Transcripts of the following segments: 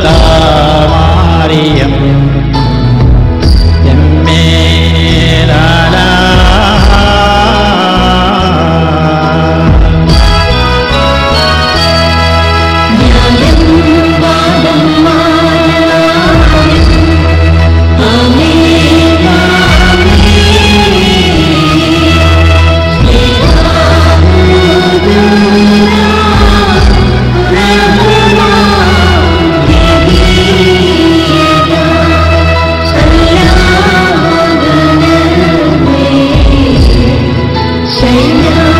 सारिय you.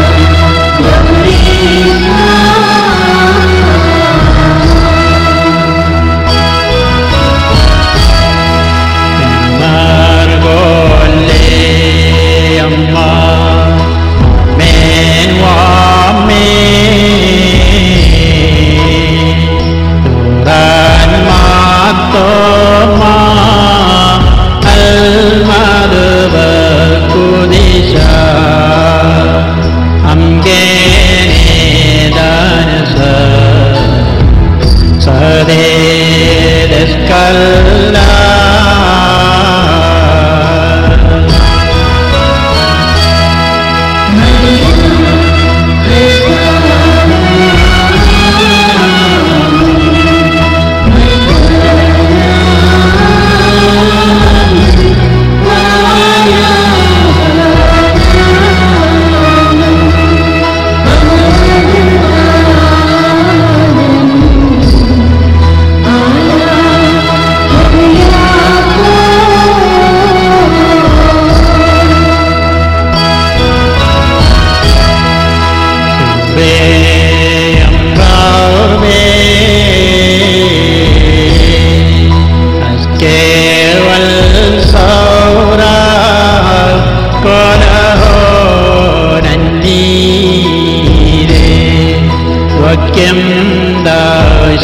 kim đời